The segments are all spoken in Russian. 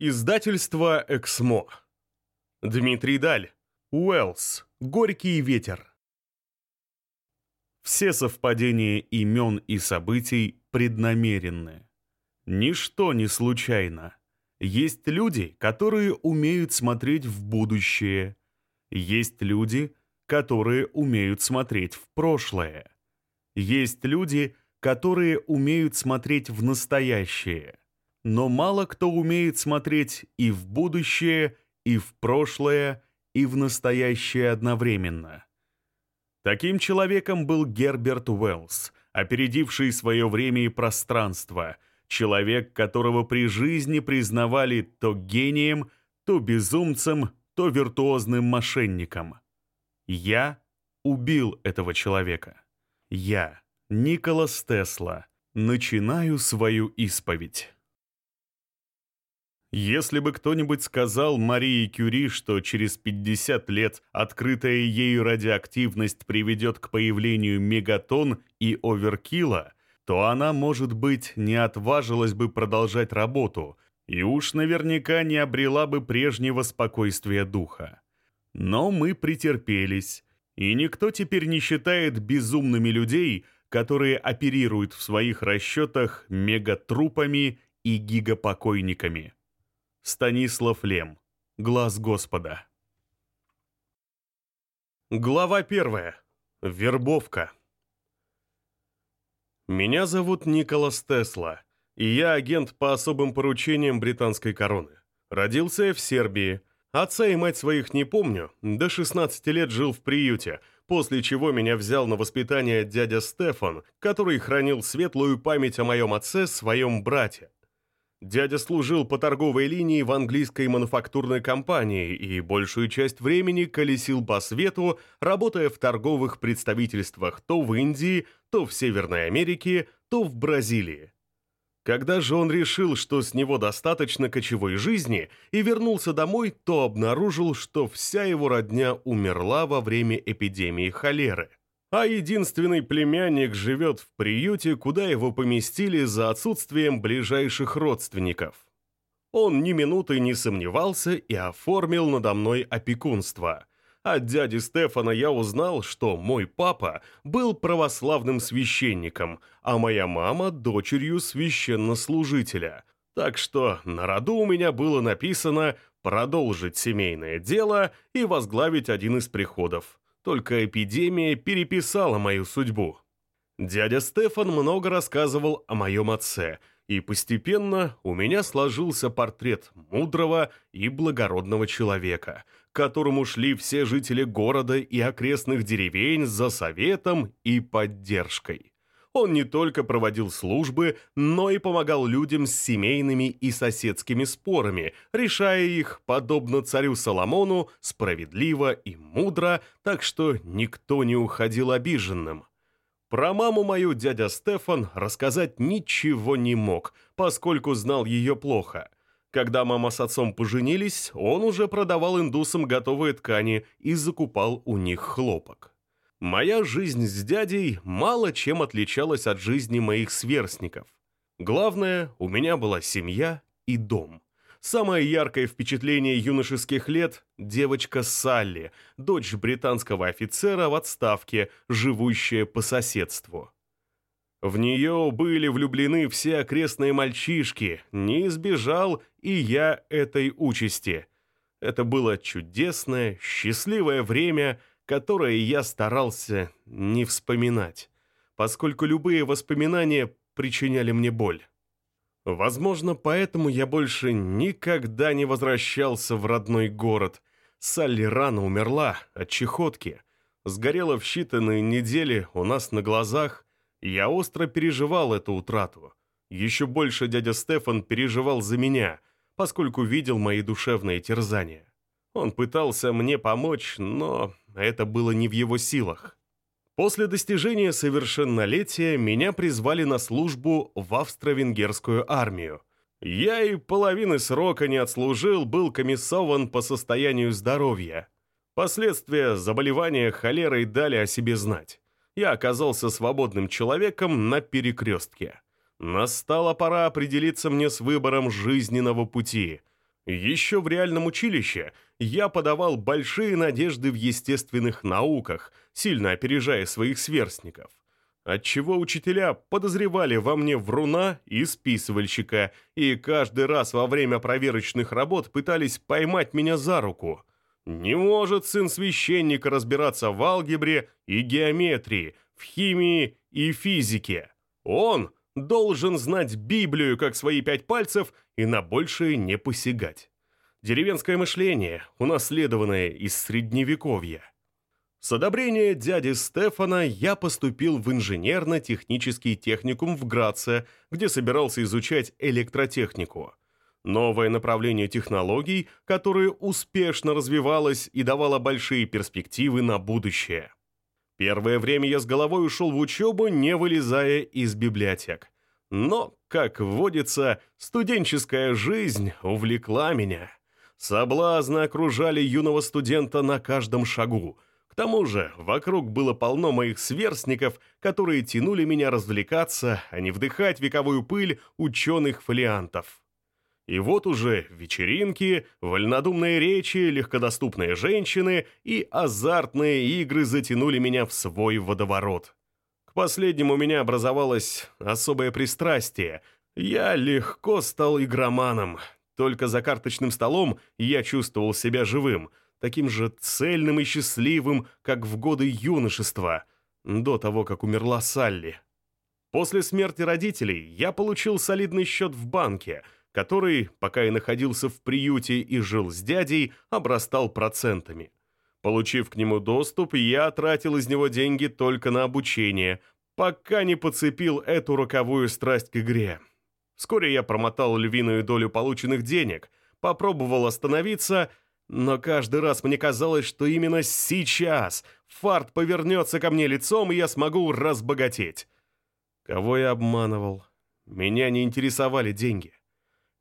Издательство «Эксмо». Дмитрий Даль. Уэллс. Горький ветер. Все совпадения имен и событий преднамеренны. Ничто не случайно. Есть люди, которые умеют смотреть в будущее. Есть люди, которые умеют смотреть в прошлое. Есть люди, которые умеют смотреть в настоящее но мало кто умеет смотреть и в будущее, и в прошлое, и в настоящее одновременно. Таким человеком был Герберт Уэллс, опередивший свое время и пространство, человек, которого при жизни признавали то гением, то безумцем, то виртуозным мошенником. Я убил этого человека. Я, Николас Тесла, начинаю свою исповедь. Если бы кто-нибудь сказал Марии Кюри, что через 50 лет открытая ею радиоактивность приведет к появлению мегатон и оверкила, то она, может быть, не отважилась бы продолжать работу и уж наверняка не обрела бы прежнего спокойствия духа. Но мы претерпелись, и никто теперь не считает безумными людей, которые оперируют в своих расчетах мегатрупами и гигапокойниками. Станислав Лем. Глаз Господа. Глава первая. Вербовка. Меня зовут Николас Тесла, и я агент по особым поручениям британской короны. Родился я в Сербии. Отца и мать своих не помню. До 16 лет жил в приюте, после чего меня взял на воспитание дядя Стефан, который хранил светлую память о моем отце, своем брате. Дядя служил по торговой линии в английской мануфактурной компании и большую часть времени колесил по свету, работая в торговых представительствах то в Индии, то в Северной Америке, то в Бразилии. Когда же он решил, что с него достаточно кочевой жизни, и вернулся домой, то обнаружил, что вся его родня умерла во время эпидемии холеры а единственный племянник живет в приюте, куда его поместили за отсутствием ближайших родственников. Он ни минуты не сомневался и оформил надо мной опекунство. От дяди Стефана я узнал, что мой папа был православным священником, а моя мама – дочерью священнослужителя. Так что на роду у меня было написано «продолжить семейное дело и возглавить один из приходов». Только эпидемия переписала мою судьбу. Дядя Стефан много рассказывал о моем отце, и постепенно у меня сложился портрет мудрого и благородного человека, к которому шли все жители города и окрестных деревень за советом и поддержкой. Он не только проводил службы, но и помогал людям с семейными и соседскими спорами, решая их, подобно царю Соломону, справедливо и мудро, так что никто не уходил обиженным. Про маму мою дядя Стефан рассказать ничего не мог, поскольку знал ее плохо. Когда мама с отцом поженились, он уже продавал индусам готовые ткани и закупал у них хлопок. Моя жизнь с дядей мало чем отличалась от жизни моих сверстников. Главное, у меня была семья и дом. Самое яркое впечатление юношеских лет – девочка Салли, дочь британского офицера в отставке, живущая по соседству. В нее были влюблены все окрестные мальчишки, не избежал и я этой участи. Это было чудесное, счастливое время – которое я старался не вспоминать, поскольку любые воспоминания причиняли мне боль. Возможно, поэтому я больше никогда не возвращался в родной город. Салли рано умерла от чехотки. Сгорела в считанные недели у нас на глазах. Я остро переживал эту утрату. Еще больше дядя Стефан переживал за меня, поскольку видел мои душевные терзания. Он пытался мне помочь, но это было не в его силах. После достижения совершеннолетия меня призвали на службу в австро-венгерскую армию. Я и половины срока не отслужил, был комиссован по состоянию здоровья. Последствия заболевания холерой дали о себе знать. Я оказался свободным человеком на перекрестке. Настала пора определиться мне с выбором жизненного пути. Еще в реальном училище я подавал большие надежды в естественных науках, сильно опережая своих сверстников отчего учителя подозревали во мне вруна и списывальщика, и каждый раз во время проверочных работ пытались поймать меня за руку. Не может сын священника разбираться в алгебре и геометрии, в химии и физике. Он должен знать Библию как свои пять пальцев и на большее не посягать. Деревенское мышление, унаследованное из Средневековья. С одобрения дяди Стефана я поступил в инженерно-технический техникум в Граце, где собирался изучать электротехнику. Новое направление технологий, которое успешно развивалось и давало большие перспективы на будущее. Первое время я с головой ушел в учебу, не вылезая из библиотек. Но, как водится, студенческая жизнь увлекла меня. Соблазны окружали юного студента на каждом шагу – тому же, вокруг было полно моих сверстников, которые тянули меня развлекаться, а не вдыхать вековую пыль ученых-фолиантов. И вот уже вечеринки, вольнодумные речи, легкодоступные женщины и азартные игры затянули меня в свой водоворот. К последнему у меня образовалось особое пристрастие. Я легко стал игроманом. Только за карточным столом я чувствовал себя живым – таким же цельным и счастливым, как в годы юношества, до того, как умерла Салли. После смерти родителей я получил солидный счет в банке, который, пока я находился в приюте и жил с дядей, обрастал процентами. Получив к нему доступ, я тратил из него деньги только на обучение, пока не подцепил эту роковую страсть к игре. Вскоре я промотал львиную долю полученных денег, попробовал остановиться – но каждый раз мне казалось, что именно сейчас фарт повернется ко мне лицом, и я смогу разбогатеть. Кого я обманывал? Меня не интересовали деньги.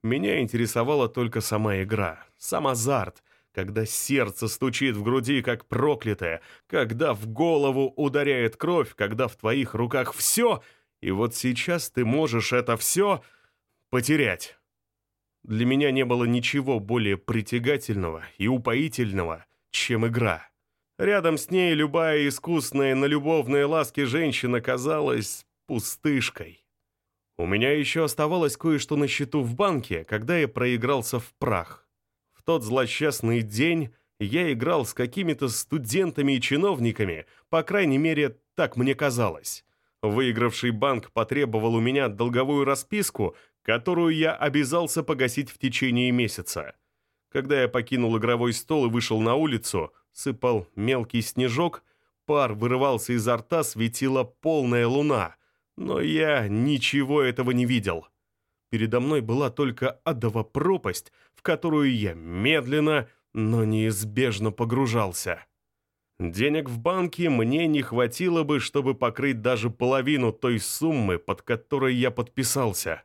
Меня интересовала только сама игра, сам азарт, когда сердце стучит в груди, как проклятое, когда в голову ударяет кровь, когда в твоих руках все, и вот сейчас ты можешь это все потерять. Для меня не было ничего более притягательного и упоительного, чем игра. Рядом с ней любая искусная на любовные ласки женщина казалась пустышкой. У меня еще оставалось кое-что на счету в банке, когда я проигрался в прах. Тот злосчастный день я играл с какими-то студентами и чиновниками, по крайней мере, так мне казалось. Выигравший банк потребовал у меня долговую расписку, которую я обязался погасить в течение месяца. Когда я покинул игровой стол и вышел на улицу, сыпал мелкий снежок, пар вырывался изо рта, светила полная луна, но я ничего этого не видел. Передо мной была только адова пропасть, которую я медленно, но неизбежно погружался. Денег в банке мне не хватило бы, чтобы покрыть даже половину той суммы, под которой я подписался.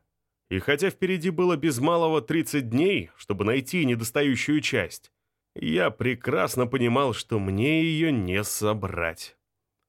И хотя впереди было без малого 30 дней, чтобы найти недостающую часть, я прекрасно понимал, что мне ее не собрать.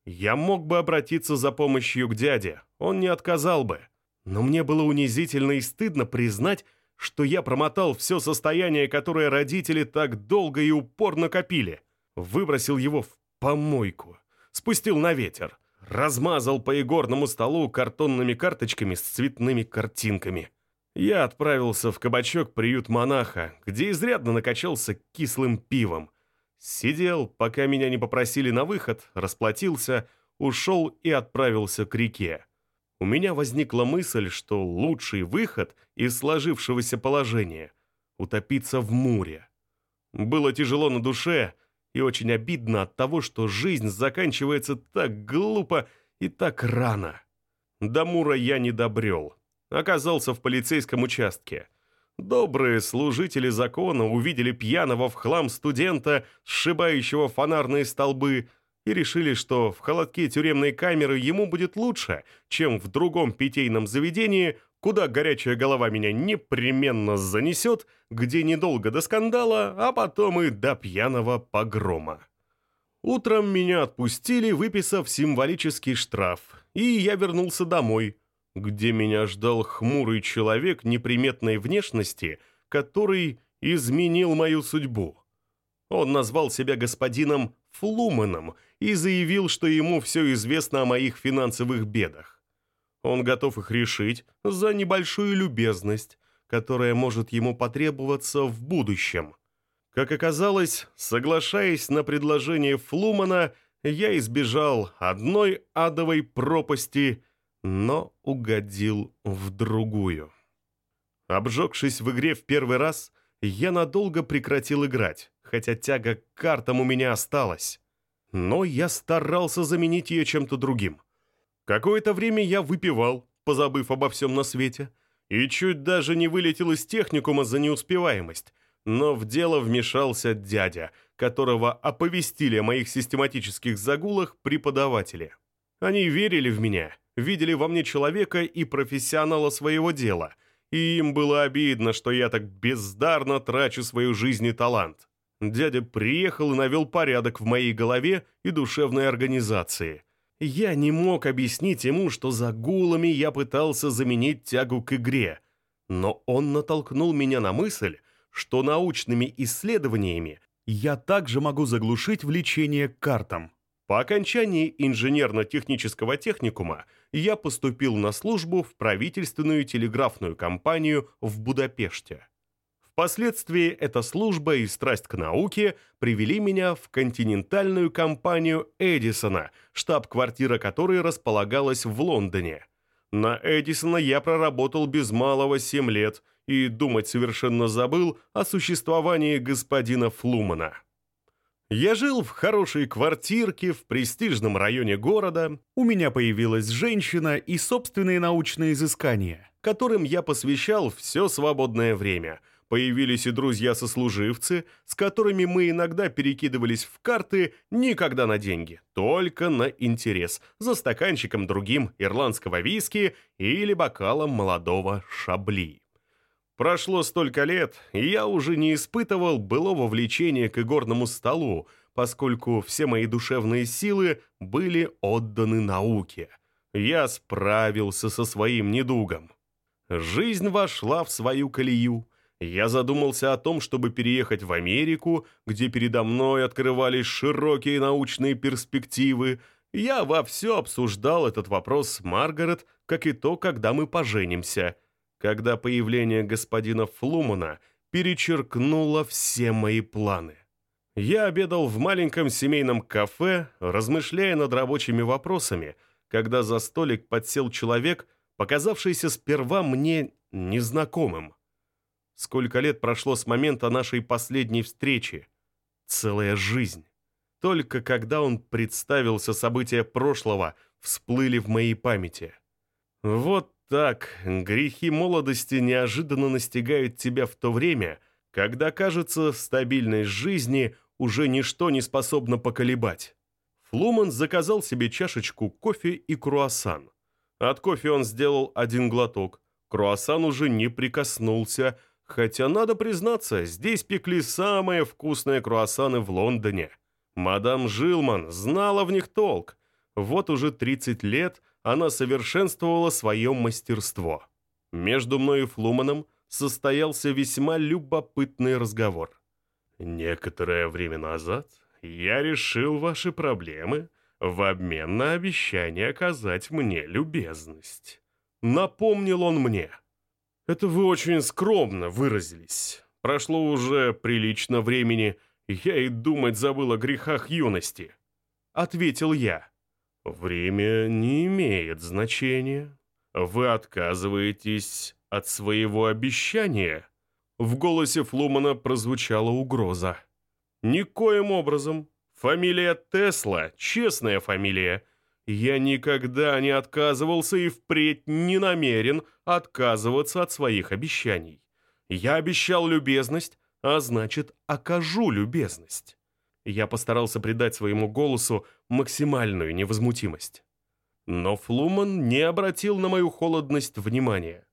Я мог бы обратиться за помощью к дяде, он не отказал бы. Но мне было унизительно и стыдно признать, что я промотал все состояние, которое родители так долго и упорно копили. Выбросил его в помойку, спустил на ветер, размазал по игорному столу картонными карточками с цветными картинками. Я отправился в кабачок приют монаха, где изрядно накачался кислым пивом. Сидел, пока меня не попросили на выход, расплатился, ушел и отправился к реке. У меня возникла мысль, что лучший выход из сложившегося положения — утопиться в море. Было тяжело на душе, и очень обидно от того, что жизнь заканчивается так глупо и так рано. До Мура я не добрел. Оказался в полицейском участке. Добрые служители закона увидели пьяного в хлам студента, сшибающего фонарные столбы, и решили, что в холодке тюремной камеры ему будет лучше, чем в другом питейном заведении, куда горячая голова меня непременно занесет, где недолго до скандала, а потом и до пьяного погрома. Утром меня отпустили, выписав символический штраф, и я вернулся домой, где меня ждал хмурый человек неприметной внешности, который изменил мою судьбу. Он назвал себя господином Флуманом и заявил, что ему все известно о моих финансовых бедах. Он готов их решить за небольшую любезность, которая может ему потребоваться в будущем. Как оказалось, соглашаясь на предложение Флумана, я избежал одной адовой пропасти, но угодил в другую. Обжегшись в игре в первый раз, я надолго прекратил играть, хотя тяга к картам у меня осталась. Но я старался заменить ее чем-то другим. Какое-то время я выпивал, позабыв обо всем на свете, и чуть даже не вылетел из техникума за неуспеваемость, но в дело вмешался дядя, которого оповестили о моих систематических загулах преподаватели. Они верили в меня, видели во мне человека и профессионала своего дела, и им было обидно, что я так бездарно трачу свою жизнь и талант. Дядя приехал и навел порядок в моей голове и душевной организации. Я не мог объяснить ему, что загулами я пытался заменить тягу к игре, но он натолкнул меня на мысль, что научными исследованиями я также могу заглушить влечение к картам. По окончании инженерно-технического техникума я поступил на службу в правительственную телеграфную компанию в Будапеште. Впоследствии эта служба и страсть к науке привели меня в континентальную компанию Эдисона, штаб-квартира которой располагалась в Лондоне. На Эдисона я проработал без малого 7 лет и думать совершенно забыл о существовании господина Флумана. Я жил в хорошей квартирке в престижном районе города. У меня появилась женщина и собственные научные изыскания, которым я посвящал все свободное время. Появились и друзья-сослуживцы, с которыми мы иногда перекидывались в карты никогда на деньги, только на интерес, за стаканчиком другим ирландского виски или бокалом молодого шабли. Прошло столько лет, и я уже не испытывал былого влечения к игорному столу, поскольку все мои душевные силы были отданы науке. Я справился со своим недугом. Жизнь вошла в свою колею. Я задумался о том, чтобы переехать в Америку, где передо мной открывались широкие научные перспективы. Я во все обсуждал этот вопрос с Маргарет, как и то, когда мы поженимся – когда появление господина Флумана перечеркнуло все мои планы. Я обедал в маленьком семейном кафе, размышляя над рабочими вопросами, когда за столик подсел человек, показавшийся сперва мне незнакомым. Сколько лет прошло с момента нашей последней встречи? Целая жизнь. Только когда он представился, события прошлого всплыли в моей памяти. Вот так, грехи молодости неожиданно настигают тебя в то время, когда, кажется, стабильность жизни уже ничто не способно поколебать. Флуман заказал себе чашечку кофе и круассан. От кофе он сделал один глоток. Круассан уже не прикоснулся, хотя, надо признаться, здесь пекли самые вкусные круассаны в Лондоне. Мадам Жилман знала в них толк. Вот уже 30 лет – она совершенствовала свое мастерство. Между мной и Флуманом состоялся весьма любопытный разговор. «Некоторое время назад я решил ваши проблемы в обмен на обещание оказать мне любезность». Напомнил он мне. «Это вы очень скромно выразились. Прошло уже прилично времени, я и думать забыл о грехах юности», — ответил я. Время не имеет значения. Вы отказываетесь от своего обещания. В голосе Флумана прозвучала угроза. Никоим образом. Фамилия Тесла — честная фамилия. Я никогда не отказывался и впредь не намерен отказываться от своих обещаний. Я обещал любезность, а значит, окажу любезность. Я постарался придать своему голосу максимальную невозмутимость. Но Флуман не обратил на мою холодность внимания.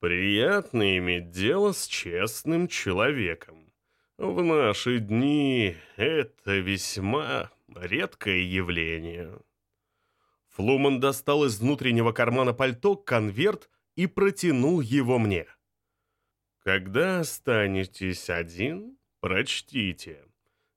«Приятно иметь дело с честным человеком. В наши дни это весьма редкое явление». Флуман достал из внутреннего кармана пальто конверт и протянул его мне. Когда останетесь один, прочтите.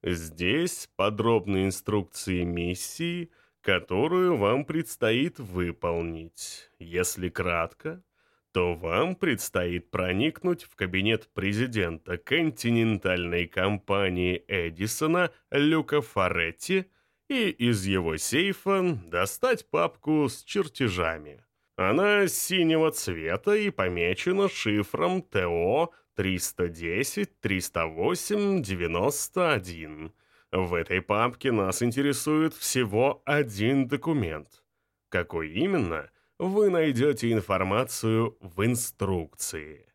Здесь подробные инструкции миссии, которую вам предстоит выполнить. Если кратко, то вам предстоит проникнуть в кабинет президента континентальной компании Эдисона Люка Форетти и из его сейфа достать папку с чертежами. Она синего цвета и помечена шифром ТО 310-308-91. В этой папке нас интересует всего один документ. Какой именно, вы найдете информацию в инструкции.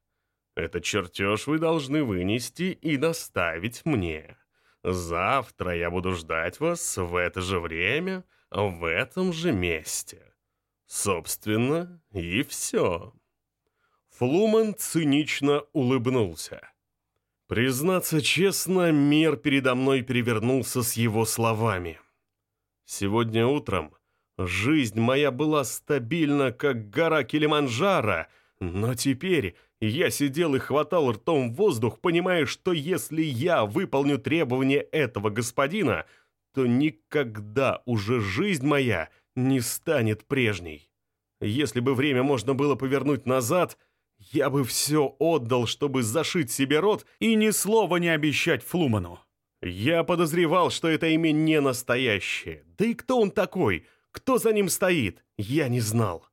Этот чертеж вы должны вынести и доставить мне. Завтра я буду ждать вас в это же время, в этом же месте. Собственно, и все. Флуман цинично улыбнулся. Признаться честно, мир передо мной перевернулся с его словами. Сегодня утром жизнь моя была стабильна, как гора Килиманджаро, но теперь я сидел и хватал ртом воздух, понимая, что если я выполню требования этого господина, то никогда уже жизнь моя не станет прежней. Если бы время можно было повернуть назад, я бы все отдал, чтобы зашить себе рот и ни слова не обещать Флуману. Я подозревал, что это имя не настоящее. Да и кто он такой? Кто за ним стоит? Я не знал.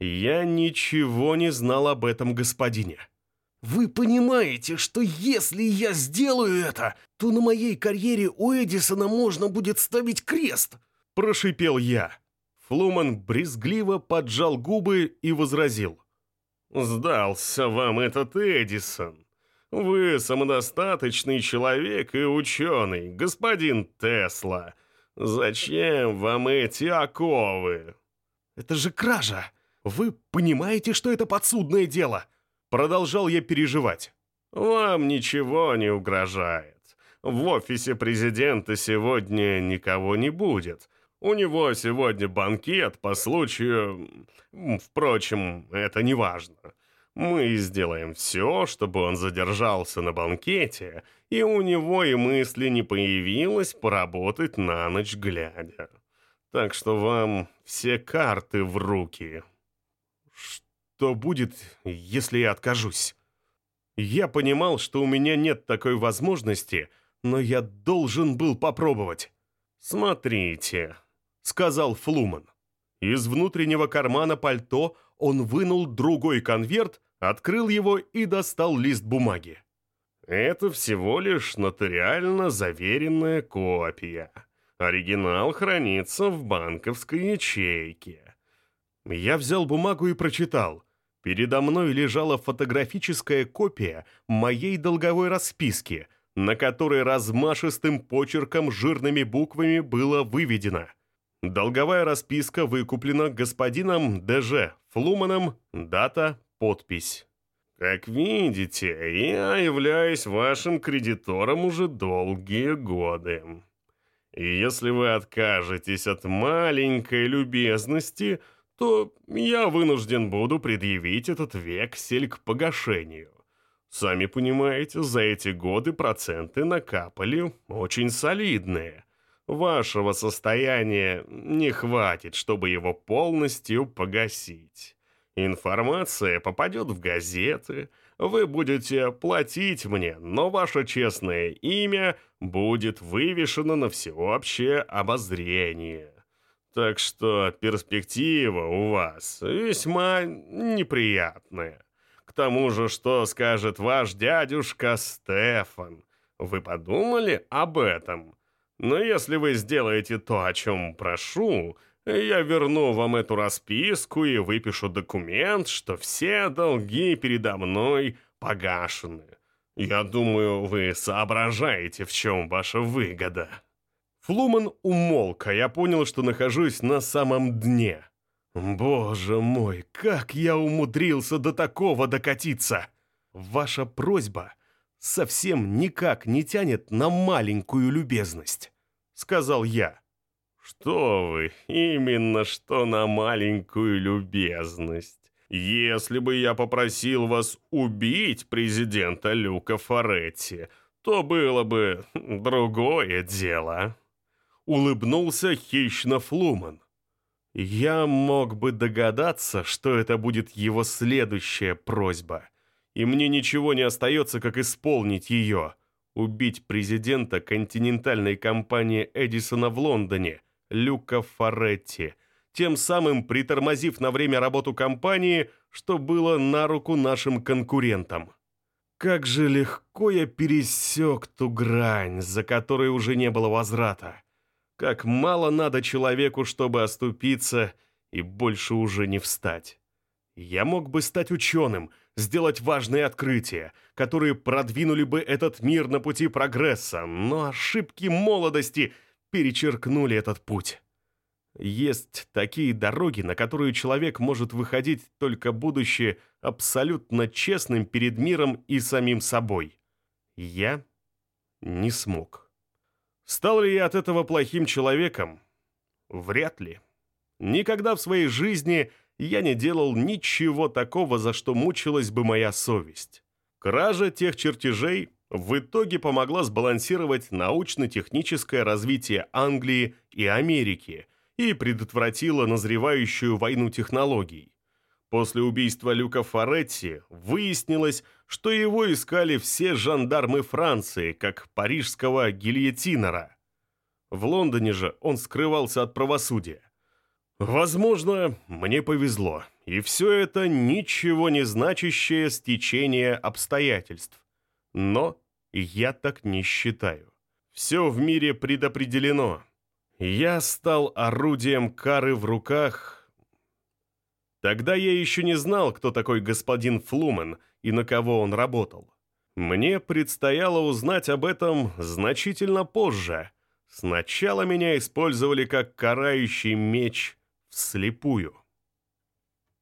Я ничего не знал об этом господине. Вы понимаете, что если я сделаю это, то на моей карьере у Эдисона можно будет ставить крест? Прошипел я. Флуман брезгливо поджал губы и возразил. «Сдался вам этот Эдисон. Вы самодостаточный человек и ученый, господин Тесла. Зачем вам эти оковы?» «Это же кража! Вы понимаете, что это подсудное дело?» Продолжал я переживать. «Вам ничего не угрожает. В офисе президента сегодня никого не будет. У него сегодня банкет по случаю... Впрочем, это не важно. Мы сделаем все, чтобы он задержался на банкете, и у него и мысли не появилось поработать на ночь глядя. Так что вам все карты в руки. Что будет, если я откажусь? Я понимал, что у меня нет такой возможности, но я должен был попробовать. Смотрите, — сказал Флуман. Из внутреннего кармана пальто он вынул другой конверт, открыл его и достал лист бумаги. Это всего лишь нотариально заверенная копия. Оригинал хранится в банковской ячейке. Я взял бумагу и прочитал. Передо мной лежала фотографическая копия моей долговой расписки, на которой размашистым почерком жирными буквами было выведено – Долговая расписка выкуплена господином ДЖ Флуманом, дата, подпись. Как видите, я являюсь вашим кредитором уже долгие годы. И если вы откажетесь от маленькой любезности, то я вынужден буду предъявить этот вексель к погашению. Сами понимаете, за эти годы проценты накапали очень солидные – Вашего состояния не хватит, чтобы его полностью погасить. Информация попадет в газеты, вы будете платить мне, но ваше честное имя будет вывешено на всеобщее обозрение. Так что перспектива у вас весьма неприятная. К тому же, что скажет ваш дядюшка Стефан? Вы подумали об этом? Но если вы сделаете то, о чем прошу, я верну вам эту расписку и выпишу документ, что все долги передо мной погашены. Я думаю, вы соображаете, в чем ваша выгода». Флуман умолк, а я понял, что нахожусь на самом дне. «Боже мой, как я умудрился до такого докатиться! Ваша просьба совсем никак не тянет на маленькую любезность», — сказал я. «Что вы, именно что на маленькую любезность. если бы я попросил вас убить президента Люка Форетти, то было бы другое дело». Улыбнулся хищно Флуман. Я мог бы догадаться, что это будет его следующая просьба. И мне ничего не остается, как исполнить ее. Убить президента континентальной компании Эдисона в Лондоне, Люка Форетти, тем самым притормозив на время работу компании, что было на руку нашим конкурентам. Как же легко я пересек ту грань, за которой уже не было возврата. Как мало надо человеку, чтобы оступиться и больше уже не встать. Я мог бы стать ученым, сделать важные открытия, которые продвинули бы этот мир на пути прогресса, но ошибки молодости перечеркнули этот путь. Есть такие дороги, на которые человек может выходить, только будучи абсолютно честным перед миром и самим собой. Я не смог. Стал ли я от этого плохим человеком? Вряд ли. Никогда в своей жизни я не делал ничего такого, за что мучилась бы моя совесть. Кража тех чертежей в итоге помогла сбалансировать научно-техническое развитие Англии и Америки и предотвратила назревающую войну технологий. После убийства Люка Форетти выяснилось, что его искали все жандармы Франции, как парижского гильотинера. В Лондоне же он скрывался от правосудия. Возможно, мне повезло, и все это ничего не значащее стечение обстоятельств. Но я так не считаю. Все в мире предопределено. Я стал орудием кары в руках Тогда я еще не знал, кто такой господин Флумен и на кого он работал. Мне предстояло узнать об этом значительно позже. Сначала меня использовали как карающий меч вслепую.